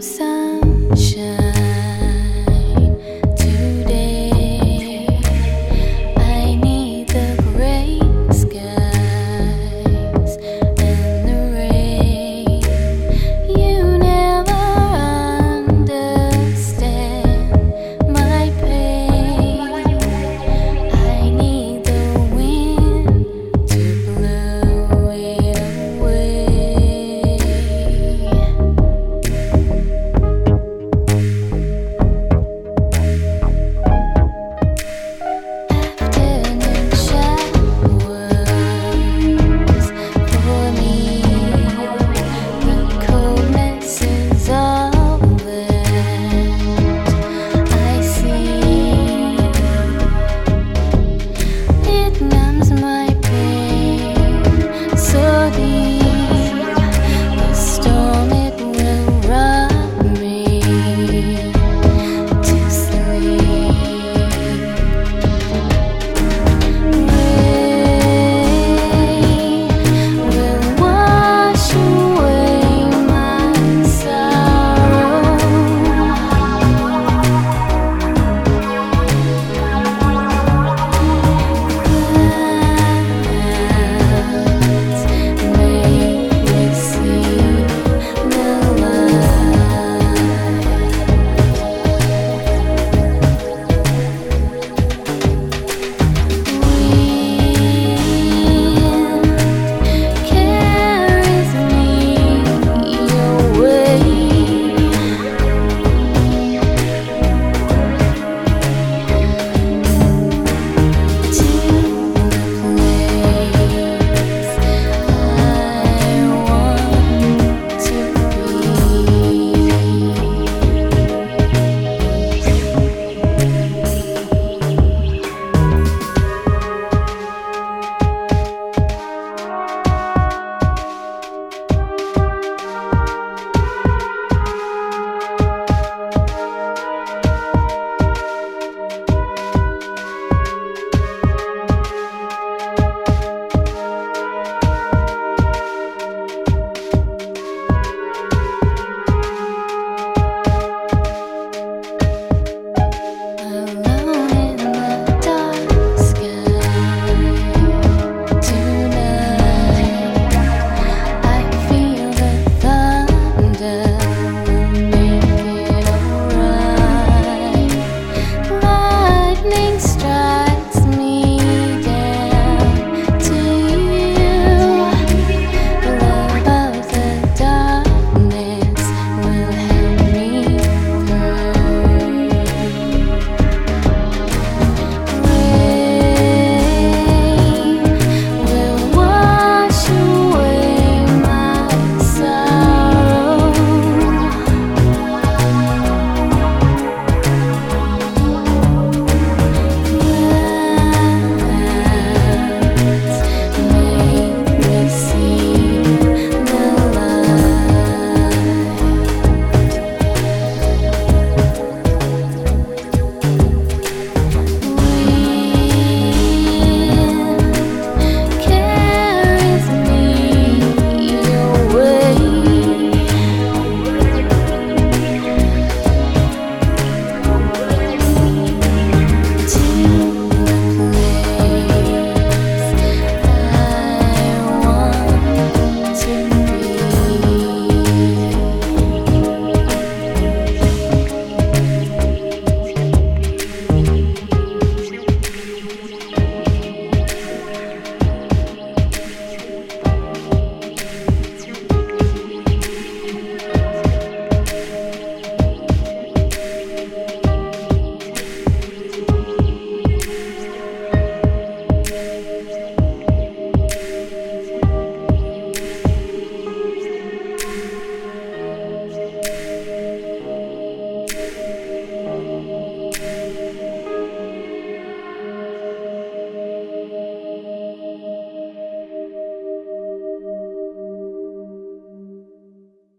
Xa